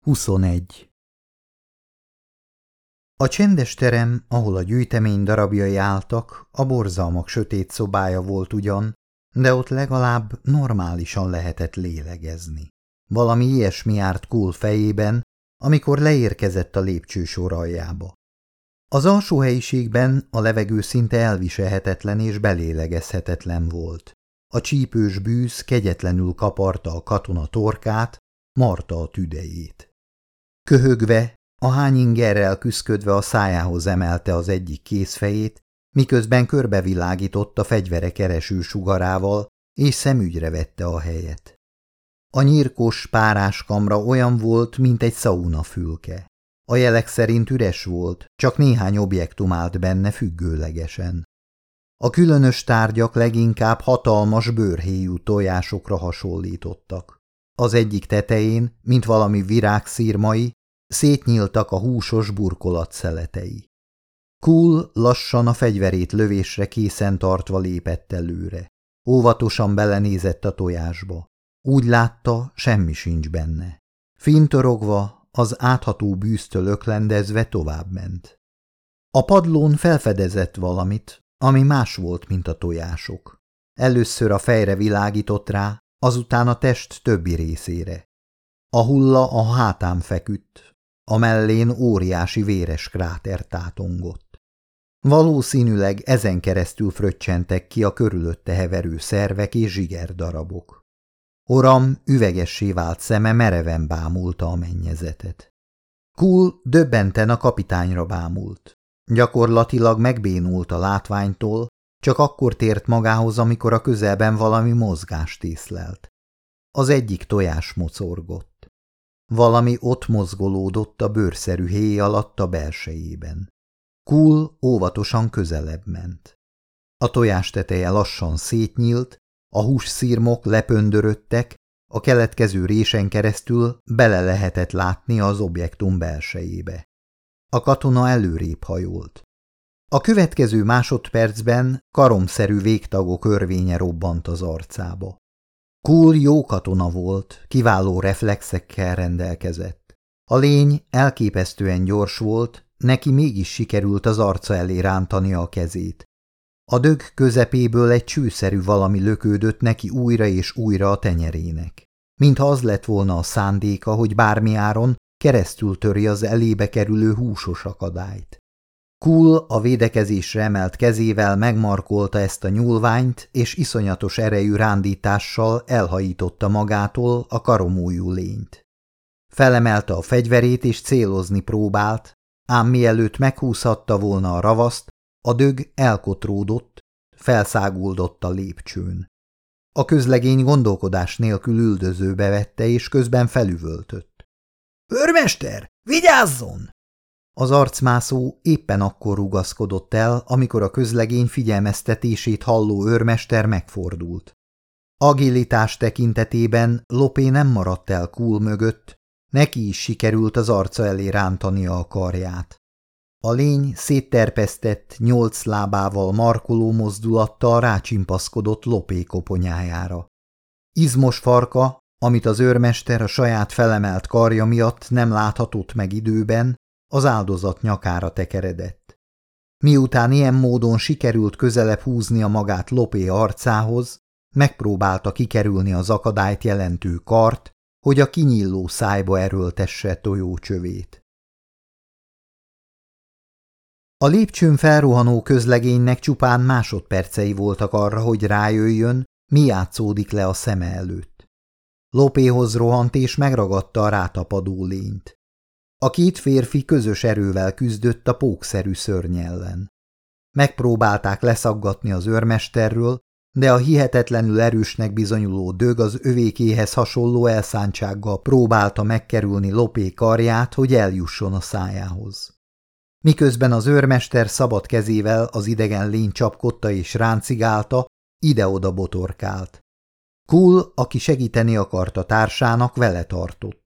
21. A csendes terem, ahol a gyűjtemény darabjai álltak, a borzalmak sötét szobája volt ugyan, de ott legalább normálisan lehetett lélegezni. Valami ilyesmi járt Kul fejében, amikor leérkezett a lépcsősor aljába. Az alsó helyiségben a levegő szinte elviselhetetlen és belélegezhetetlen volt. A csípős bűz kegyetlenül kaparta a katona torkát, Marta a tüdejét. Köhögve, a hányingerrel küszködve a szájához emelte az egyik kézfejét, miközben körbevilágított a fegyvere kereső sugarával, és szemügyre vette a helyet. A nyírkos párás kamra olyan volt, mint egy szauna fülke. A jelek szerint üres volt, csak néhány objektum állt benne függőlegesen. A különös tárgyak leginkább hatalmas bőrhéjú tojásokra hasonlítottak. Az egyik tetején, mint valami virágszírmai, Szétnyíltak a húsos burkolat szeletei. Kul lassan a fegyverét lövésre készen tartva lépett előre. Óvatosan belenézett a tojásba. Úgy látta, semmi sincs benne. Fintorogva, az átható bűztől öklendezve továbbment. A padlón felfedezett valamit, ami más volt, mint a tojások. Először a fejre világított rá, azután a test többi részére. A hulla a hátán feküdt, a mellén óriási véres kráter tátongott. Valószínűleg ezen keresztül fröccsentek ki a körülötte heverő szervek és zsigerdarabok. Oram üvegessé vált szeme mereven bámulta a mennyezetet. Kul döbbenten a kapitányra bámult. Gyakorlatilag megbénult a látványtól, csak akkor tért magához, amikor a közelben valami mozgást észlelt. Az egyik tojás mocorgott. Valami ott mozgolódott a bőrszerű héj alatt a belsejében. Kul óvatosan közelebb ment. A tojás teteje lassan szétnyílt, a hússzírmok lepöndöröttek, a keletkező résen keresztül bele lehetett látni az objektum belsejébe. A katona előrébb hajolt. A következő másodpercben karomszerű végtagok örvénye robbant az arcába. Kul jó katona volt, kiváló reflexekkel rendelkezett. A lény elképesztően gyors volt, neki mégis sikerült az arca elé rántani a kezét. A dög közepéből egy csőszerű valami lökődött neki újra és újra a tenyerének. Mintha az lett volna a szándéka, hogy bármi áron keresztül töri az elébe kerülő húsos akadályt. Kul a védekezésre emelt kezével megmarkolta ezt a nyúlványt, és iszonyatos erejű rándítással elhajította magától a karomújú lényt. Felemelte a fegyverét és célozni próbált, ám mielőtt meghúzhatta volna a ravaszt, a dög elkotródott, felszáguldott a lépcsőn. A közlegény gondolkodás nélkül üldözőbe vette, és közben felüvöltött. – Őrmester, vigyázzon! Az arcmászó éppen akkor rugaszkodott el, amikor a közlegény figyelmeztetését halló őrmester megfordult. Agilitás tekintetében Lopé nem maradt el kúl mögött, neki is sikerült az arca elé rántania a karját. A lény szétterpesztett, nyolc lábával markoló mozdulattal rácsimpaszkodott Lopé koponyájára. Izmos farka, amit az őrmester a saját felemelt karja miatt nem láthatott meg időben, az áldozat nyakára tekeredett. Miután ilyen módon sikerült közelebb húznia magát Lopé arcához, megpróbálta kikerülni az akadályt jelentő kart, hogy a kinyilló szájba erőltesse tojócsövét. A lépcsőn felrohanó közlegénynek csupán másodpercei voltak arra, hogy rájöjjön, mi játszódik le a szeme előtt. Lopéhoz rohant és megragadta a rátapadó lényt. A két férfi közös erővel küzdött a pókszerű szörny ellen. Megpróbálták leszaggatni az őrmesterről, de a hihetetlenül erősnek bizonyuló dög az övékéhez hasonló elszántsággal próbálta megkerülni Lopé karját, hogy eljusson a szájához. Miközben az őrmester szabad kezével az idegen lény csapkodta és ráncigálta, ide-oda botorkált. Kul, aki segíteni akarta társának, vele tartott.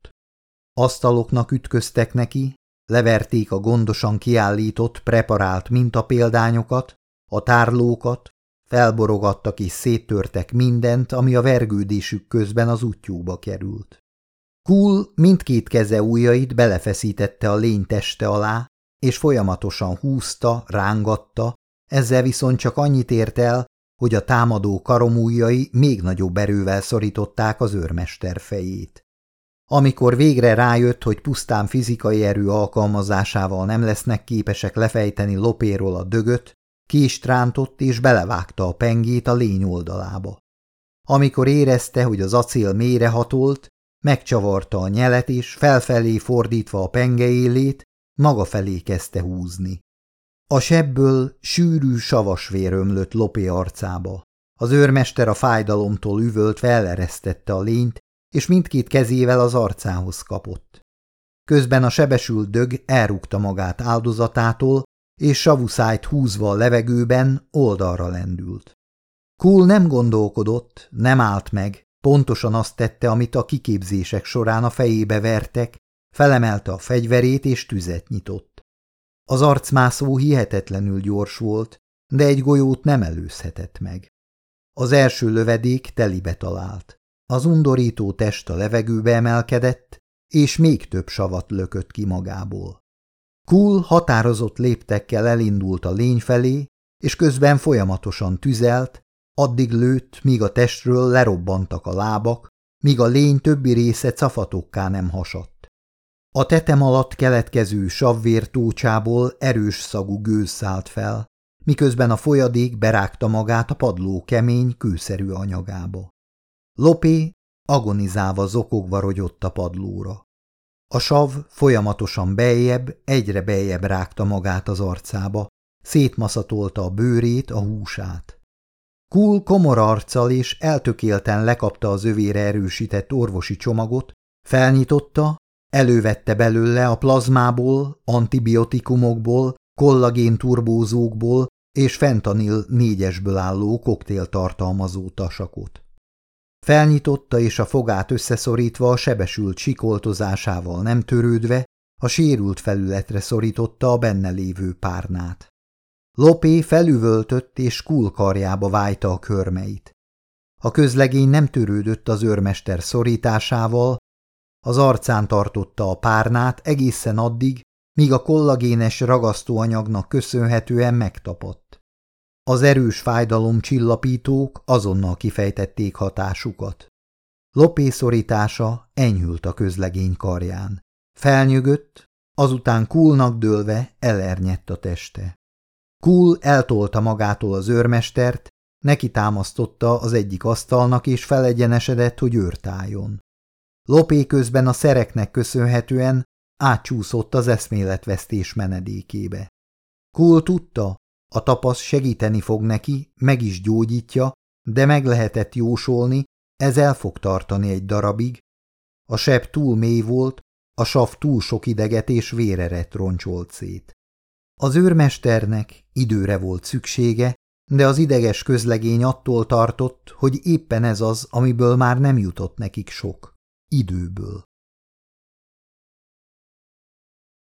Asztaloknak ütköztek neki, leverték a gondosan kiállított, preparált mintapéldányokat, a tárlókat, felborogattak és széttörtek mindent, ami a vergődésük közben az útjúba került. Cool mindkét keze ujjait belefeszítette a lény teste alá, és folyamatosan húzta, rángatta, ezzel viszont csak annyit ért el, hogy a támadó karomújjai még nagyobb erővel szorították az őrmester fejét. Amikor végre rájött, hogy pusztán fizikai erő alkalmazásával nem lesznek képesek lefejteni lopéról a dögöt, kést rántott és belevágta a pengét a lény oldalába. Amikor érezte, hogy az acél mélyre hatolt, megcsavarta a nyelet és felfelé fordítva a penge élét, maga felé kezdte húzni. A sebből sűrű savasvér ömlött Lopé arcába. Az őrmester a fájdalomtól üvölt feleresztette a lényt, és mindkét kezével az arcához kapott. Közben a sebesült dög elrúgta magát áldozatától, és savuszájt húzva a levegőben oldalra lendült. Kul nem gondolkodott, nem állt meg, pontosan azt tette, amit a kiképzések során a fejébe vertek, felemelte a fegyverét és tüzet nyitott. Az arcmászó hihetetlenül gyors volt, de egy golyót nem előzhetett meg. Az első lövedék telibe talált. Az undorító test a levegőbe emelkedett, és még több savat lökött ki magából. Kul határozott léptekkel elindult a lény felé, és közben folyamatosan tüzelt, addig lőtt, míg a testről lerobbantak a lábak, míg a lény többi része cafatokká nem hasadt. A tetem alatt keletkező savvértócsából erős szagú gőz szállt fel, miközben a folyadék berágta magát a padló kemény, kőszerű anyagába. Lopé agonizálva zokogva rogyott a padlóra. A sav folyamatosan beljebb, egyre beljebb rágta magát az arcába, szétmaszatolta a bőrét, a húsát. Kul komor arccal és eltökélten lekapta az övére erősített orvosi csomagot, felnyitotta, elővette belőle a plazmából, antibiotikumokból, kollagén turbózókból és fentanil négyesből álló koktél tartalmazó tasakot. Felnyitotta és a fogát összeszorítva a sebesült sikoltozásával nem törődve, a sérült felületre szorította a benne lévő párnát. Lopé felüvöltött és kulkarjába vájta a körmeit. A közlegény nem törődött az őrmester szorításával, az arcán tartotta a párnát egészen addig, míg a kollagénes ragasztóanyagnak köszönhetően megtapadt. Az erős fájdalom csillapítók azonnal kifejtették hatásukat. Lopé szorítása enyhült a közlegény karján. Felnyögött, azután Kulnak dőlve elernyedt a teste. Kul eltolta magától az őrmestert, neki támasztotta az egyik asztalnak és felegyenesedett, hogy őrtájon. Lopé közben a szereknek köszönhetően átcsúszott az eszméletvesztés menedékébe. Kul tudta, a tapasz segíteni fog neki, meg is gyógyítja, de meg lehetett jósolni, ez el fog tartani egy darabig. A seb túl mély volt, a sav túl sok ideget és véreret roncsolt szét. Az őrmesternek időre volt szüksége, de az ideges közlegény attól tartott, hogy éppen ez az, amiből már nem jutott nekik sok. Időből.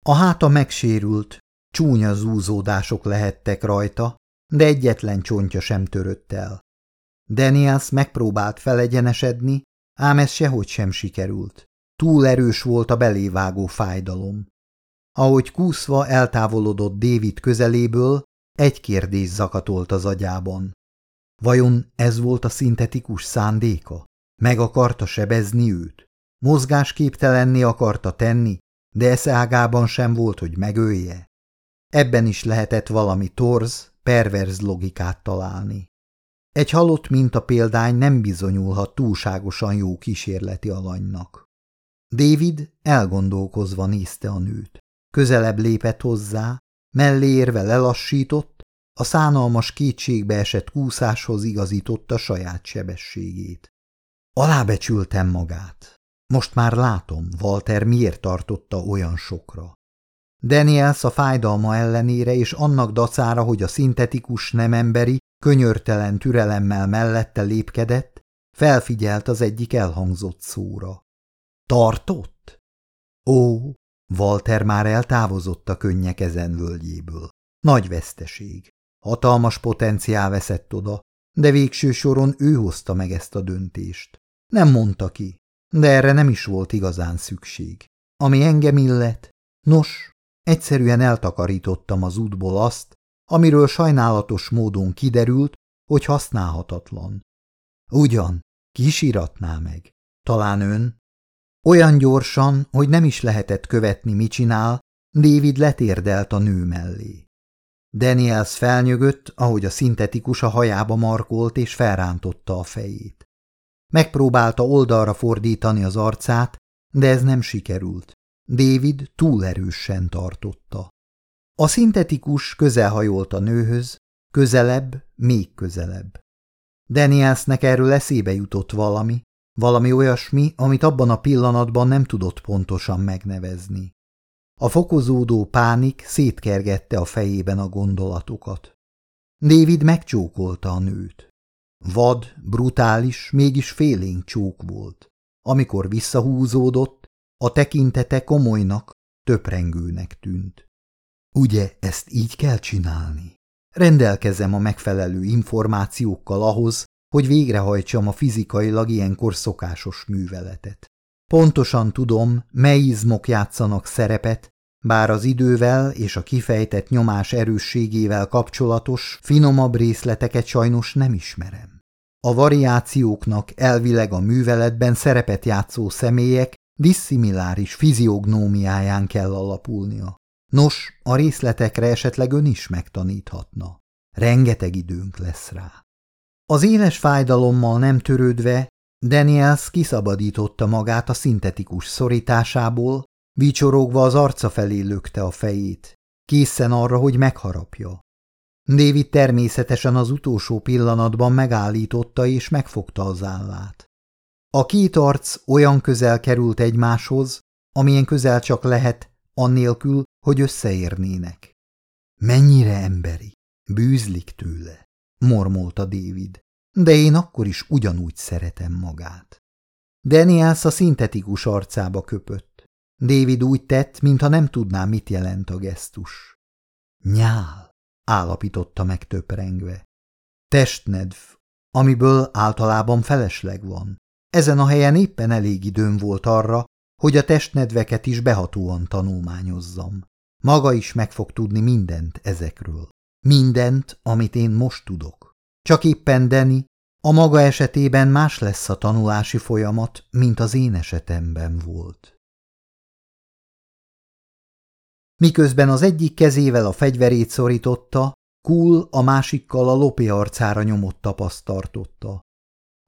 A háta megsérült, Csúnya zúzódások lehettek rajta, de egyetlen csontja sem törött el. Daniels megpróbált felegyenesedni, ám ez sehogy sem sikerült. Túl erős volt a belévágó fájdalom. Ahogy kúszva eltávolodott David közeléből, egy kérdés zakatolt az agyában. Vajon ez volt a szintetikus szándéka? Meg akarta sebezni őt? Mozgásképtelenni akarta tenni, de eszágában sem volt, hogy megölje? Ebben is lehetett valami torz, perverz logikát találni. Egy halott minta példány nem bizonyulhat túlságosan jó kísérleti alanynak. David elgondolkozva nézte a nőt. Közelebb lépett hozzá, mellé érve lelassított, a szánalmas kétségbe esett kúszáshoz igazította saját sebességét. Alábecsültem magát. Most már látom, Walter miért tartotta olyan sokra. Daniels a fájdalma ellenére és annak dacára, hogy a szintetikus nem emberi, könyörtelen türelemmel mellette lépkedett, felfigyelt az egyik elhangzott szóra. Tartott? Ó, Walter már eltávozott a könnyek ezen völgyéből. Nagy veszteség. Hatalmas potenciál veszett oda, de végső soron ő hozta meg ezt a döntést. Nem mondta ki. de erre nem is volt igazán szükség. Ami engem illet, nos, egyszerűen eltakarítottam az útból azt, amiről sajnálatos módon kiderült, hogy használhatatlan. Ugyan, kisiratná meg. Talán ön? Olyan gyorsan, hogy nem is lehetett követni, mit csinál, David letérdelt a nő mellé. Daniels felnyögött, ahogy a szintetikus a hajába markolt és felrántotta a fejét. Megpróbálta oldalra fordítani az arcát, de ez nem sikerült. David túl erősen tartotta. A szintetikus közelhajolt a nőhöz, közelebb, még közelebb. Danielsnek erről eszébe jutott valami, valami olyasmi, amit abban a pillanatban nem tudott pontosan megnevezni. A fokozódó pánik szétkergette a fejében a gondolatokat. David megcsókolta a nőt. Vad, brutális, mégis félénk csók volt. Amikor visszahúzódott, a tekintete komolynak, töprengőnek tűnt. Ugye ezt így kell csinálni? Rendelkezem a megfelelő információkkal ahhoz, hogy végrehajtsam a fizikailag ilyenkor szokásos műveletet. Pontosan tudom, mely izmok játszanak szerepet, bár az idővel és a kifejtett nyomás erősségével kapcsolatos, finomabb részleteket sajnos nem ismerem. A variációknak elvileg a műveletben szerepet játszó személyek disszimiláris fiziognómiáján kell alapulnia. Nos, a részletekre esetleg ön is megtaníthatna. Rengeteg időnk lesz rá. Az éles fájdalommal nem törődve, Daniels kiszabadította magát a szintetikus szorításából, vicsorogva az arca felé lökte a fejét, készen arra, hogy megharapja. David természetesen az utolsó pillanatban megállította és megfogta az állát. A két arc olyan közel került egymáshoz, amilyen közel csak lehet, annélkül, hogy összeérnének. Mennyire emberi, bűzlik tőle, mormolta David, de én akkor is ugyanúgy szeretem magát. Daniels a szintetikus arcába köpött. David úgy tett, mintha nem tudná, mit jelent a gesztus. Nyál, állapította meg töprengve. Testnedv, amiből általában felesleg van. Ezen a helyen éppen elég időm volt arra, hogy a testnedveket is behatóan tanulmányozzam. Maga is meg fog tudni mindent ezekről. Mindent, amit én most tudok. Csak éppen Deni, a maga esetében más lesz a tanulási folyamat, mint az én esetemben volt. Miközben az egyik kezével a fegyverét szorította, Kul a másikkal a lopi arcára nyomott tapaszt tartotta.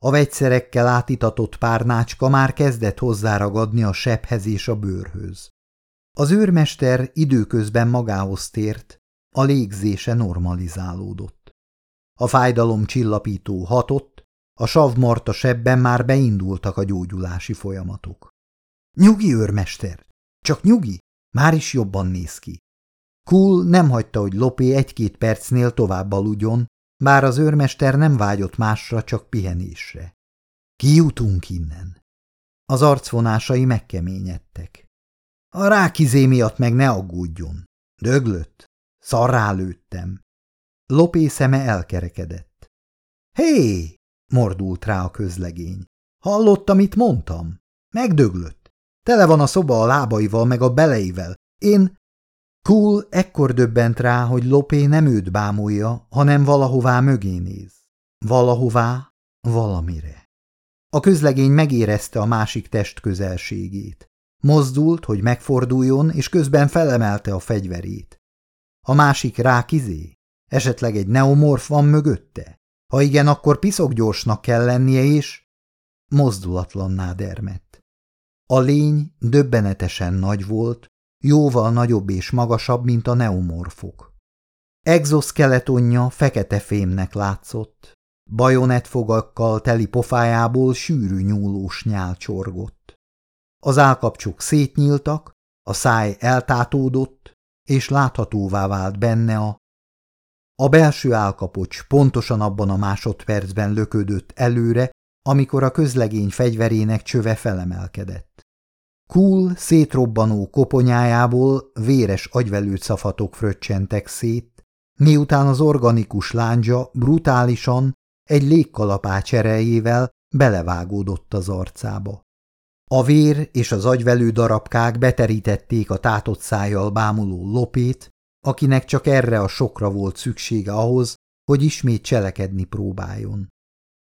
A vegyszerekkel átitatott párnácska már kezdett hozzáragadni a sebhez és a bőrhöz. Az őrmester időközben magához tért, a légzése normalizálódott. A fájdalom csillapító hatott, a savmarta sebben már beindultak a gyógyulási folyamatok. Nyugi, őrmester! Csak nyugi! Már is jobban néz ki. Kul nem hagyta, hogy Lopé egy-két percnél tovább aludjon, bár az őrmester nem vágyott másra, csak pihenésre. Kijutunk innen. Az arcvonásai megkeményedtek. A rákizé miatt meg ne aggódjon. Döglött. Szarrá lőttem. Lopé szeme elkerekedett. Hé! mordult rá a közlegény. Hallott, amit mondtam? Megdöglött. Tele van a szoba a lábaival meg a beleivel. Én... Cool ekkor döbbent rá, hogy Lopé nem őt bámulja, hanem valahová mögé néz. Valahová, valamire. A közlegény megérezte a másik test közelségét. Mozdult, hogy megforduljon, és közben felemelte a fegyverét. A másik rákizé? Esetleg egy neomorf van mögötte? Ha igen, akkor gyorsnak kell lennie, és... Mozdulatlanná dermett. A lény döbbenetesen nagy volt, jóval nagyobb és magasabb, mint a neomorfok. Exoskeletonja fekete fémnek látszott, bajonetfogakkal teli pofájából sűrű nyúlós nyál csorgott. Az állkapcsok szétnyíltak, a száj eltátódott, és láthatóvá vált benne a... A belső állkapocs pontosan abban a másodpercben löködött előre, amikor a közlegény fegyverének csöve felemelkedett. Kul szétrobbanó koponyájából véres agyvelőcafatok fröccsentek szét, miután az organikus láncsa brutálisan egy légkalapács erejével belevágódott az arcába. A vér és az agyvelő darabkák beterítették a tátott szájjal bámuló lopét, akinek csak erre a sokra volt szüksége ahhoz, hogy ismét cselekedni próbáljon.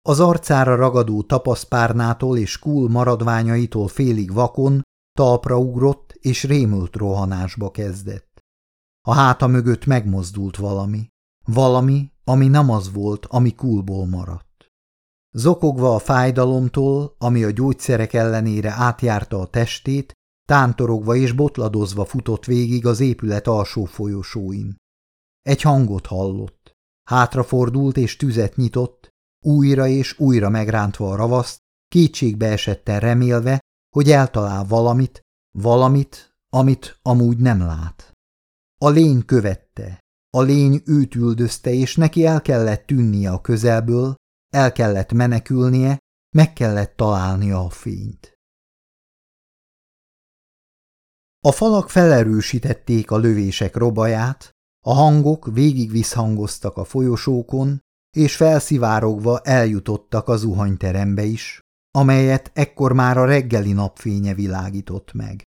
Az arcára ragadó tapaszpárnától és kúl maradványaitól félig vakon talpra ugrott és rémült rohanásba kezdett. A háta mögött megmozdult valami, valami, ami nem az volt, ami kulból maradt. Zokogva a fájdalomtól, ami a gyógyszerek ellenére átjárta a testét, tántorogva és botladozva futott végig az épület alsó folyosóin. Egy hangot hallott. Hátrafordult és tüzet nyitott, újra és újra megrántva a ravaszt, kétségbe esetten remélve, hogy eltalál valamit, valamit, amit amúgy nem lát. A lény követte, a lény őt üldözte, és neki el kellett tűnnie a közelből, el kellett menekülnie, meg kellett találnia a fényt. A falak felerősítették a lövések robaját, a hangok végig visszhangoztak a folyosókon, és felszivárogva eljutottak a zuhanyterembe is, amelyet ekkor már a reggeli napfénye világított meg.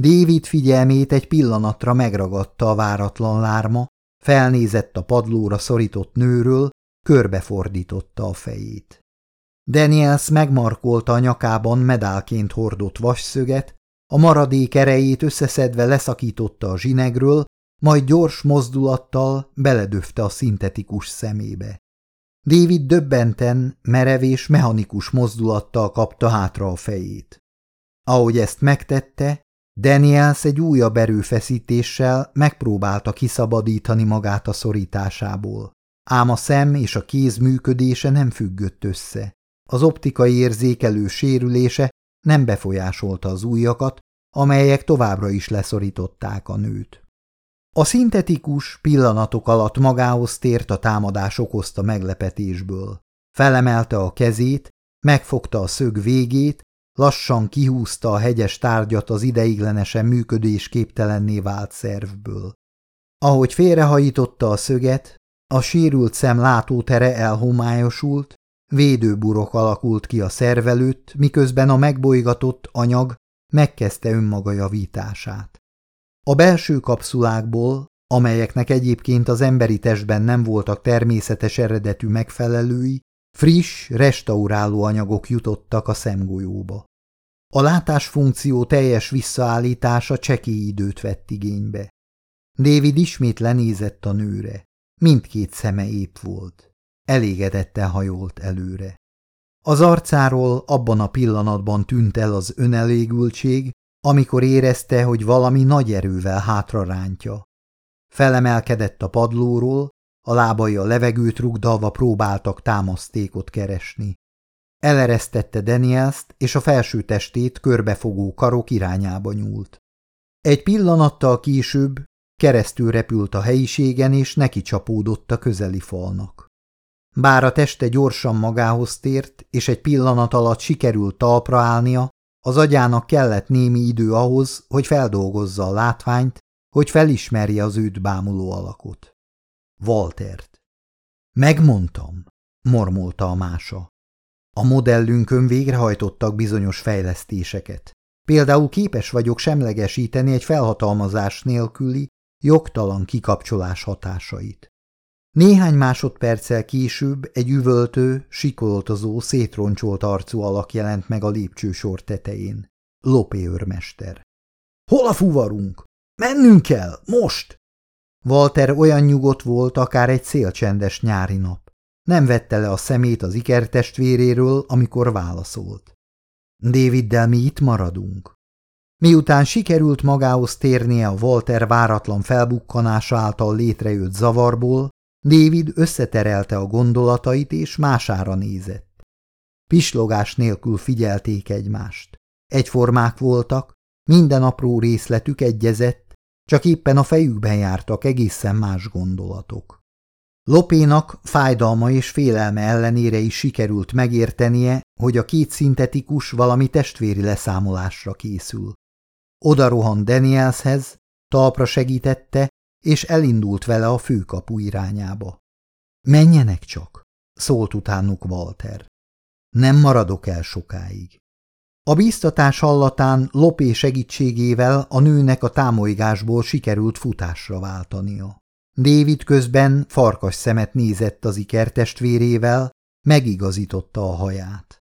David figyelmét egy pillanatra megragadta a váratlan lárma, felnézett a padlóra szorított nőről, körbefordította a fejét. Daniels megmarkolta a nyakában medálként hordott vasszöget, a maradék erejét összeszedve leszakította a zsinegről, majd gyors mozdulattal beledöfte a szintetikus szemébe. David döbbenten, merev és mechanikus mozdulattal kapta hátra a fejét. Ahogy ezt megtette, Daniels egy újabb erőfeszítéssel megpróbálta kiszabadítani magát a szorításából. Ám a szem és a kéz működése nem függött össze. Az optikai érzékelő sérülése nem befolyásolta az ujjakat, amelyek továbbra is leszorították a nőt. A szintetikus pillanatok alatt magához tért a támadás okozta meglepetésből. Felemelte a kezét, megfogta a szög végét, lassan kihúzta a hegyes tárgyat az ideiglenesen működésképtelenné vált szervből. Ahogy félrehajította a szöget, a sérült szem látótere elhomályosult, védőburok alakult ki a szervelőtt, miközben a megbolygatott anyag megkezdte önmaga javítását. A belső kapszulákból, amelyeknek egyébként az emberi testben nem voltak természetes eredetű megfelelői, friss, restauráló anyagok jutottak a szemgolyóba. A látásfunkció teljes visszaállítása csekély időt vett igénybe. David ismét lenézett a nőre. Mindkét szeme épp volt. Elégedetten hajolt előre. Az arcáról abban a pillanatban tűnt el az önelégültség, amikor érezte, hogy valami nagy erővel hátra. Felemelkedett a padlóról, a lábai a levegőt rugdalva próbáltak támasztékot keresni. Eleresztette Danielst, és a felső testét körbefogó karok irányába nyúlt. Egy pillanattal később keresztül repült a helyiségen, és neki csapódott a közeli falnak. Bár a teste gyorsan magához tért, és egy pillanat alatt sikerült talpra állnia, az agyának kellett némi idő ahhoz, hogy feldolgozza a látványt, hogy felismerje az őt bámuló alakot. Waltert. Megmondtam, mormolta a mása. A modellünkön végrehajtottak bizonyos fejlesztéseket. Például képes vagyok semlegesíteni egy felhatalmazás nélküli, jogtalan kikapcsolás hatásait. Néhány másodperccel később egy üvöltő, sikoltozó, szétroncsolt arcú alak jelent meg a lépcsősor tetején. Lopé őrmester. – Hol a fuvarunk? Mennünk kell, most! Walter olyan nyugodt volt, akár egy szélcsendes nyári nap. Nem vette le a szemét az ikertestvéréről, amikor válaszolt. Daviddel mi itt maradunk. Miután sikerült magához térnie a Walter váratlan felbukkanása által létrejött zavarból, David összeterelte a gondolatait és mására nézett. Pislogás nélkül figyelték egymást. Egyformák voltak, minden apró részletük egyezett, csak éppen a fejükben jártak egészen más gondolatok. Lopénak fájdalma és félelme ellenére is sikerült megértenie, hogy a két szintetikus valami testvéri leszámolásra készül. Oda rohan Danielshez, talpra segítette, és elindult vele a főkapu irányába. Menjenek csak, szólt utánuk Walter. Nem maradok el sokáig. A bíztatás hallatán Lopé segítségével a nőnek a támolygásból sikerült futásra váltania. David közben farkas szemet nézett az ikertestvérével, megigazította a haját.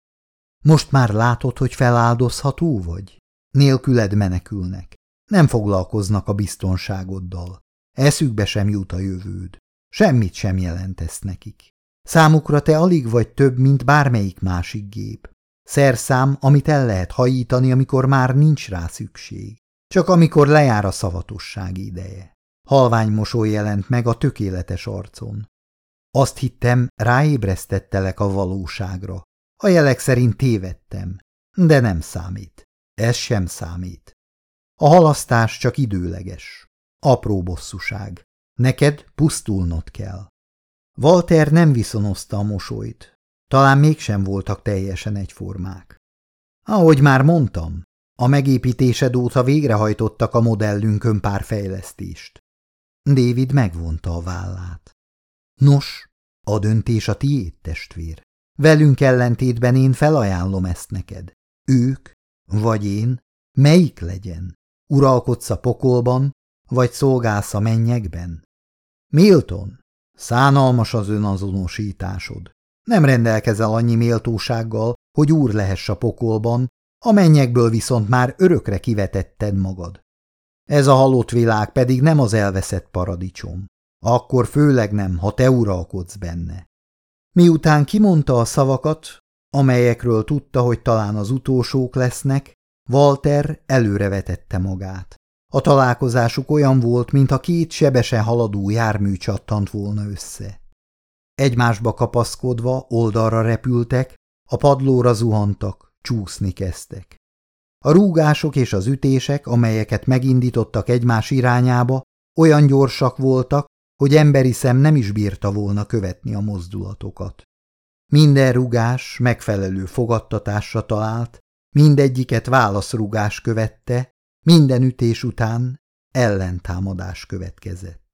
Most már látod, hogy feláldozható vagy? Nélküled menekülnek. Nem foglalkoznak a biztonságoddal. Eszükbe sem jut a jövőd. Semmit sem jelentesz nekik. Számukra te alig vagy több, mint bármelyik másik gép. Szerszám, amit el lehet hajítani, amikor már nincs rá szükség. Csak amikor lejár a szavatosság ideje. Halvány mosoly jelent meg a tökéletes arcon. Azt hittem, ráébresztettelek a valóságra. A jelek szerint tévedtem, de nem számít. Ez sem számít. A halasztás csak időleges. Apró bosszúság. Neked pusztulnod kell. Walter nem viszonozta a mosolyt. Talán mégsem voltak teljesen egyformák. Ahogy már mondtam, a megépítésed óta végrehajtottak a modellünkön pár fejlesztést. David megvonta a vállát. Nos, a döntés a tiéd, testvér. Velünk ellentétben én felajánlom ezt neked. Ők, vagy én, melyik legyen? Uralkodsz a pokolban, vagy szolgálsz a mennyekben? Milton, szánalmas az önazonosításod. Nem rendelkezel annyi méltósággal, hogy úr lehess a pokolban, a mennyekből viszont már örökre kivetetted magad. Ez a halott világ pedig nem az elveszett paradicsom. Akkor főleg nem, ha te uralkodsz benne. Miután kimondta a szavakat, amelyekről tudta, hogy talán az utolsók lesznek, Walter előrevetette magát. A találkozásuk olyan volt, mintha két sebesen haladó jármű csattant volna össze. Egymásba kapaszkodva oldalra repültek, a padlóra zuhantak, csúszni kezdtek. A rúgások és az ütések, amelyeket megindítottak egymás irányába, olyan gyorsak voltak, hogy emberi szem nem is bírta volna követni a mozdulatokat. Minden rugás megfelelő fogadtatásra talált, mindegyiket válaszrugás követte, minden ütés után ellentámadás következett.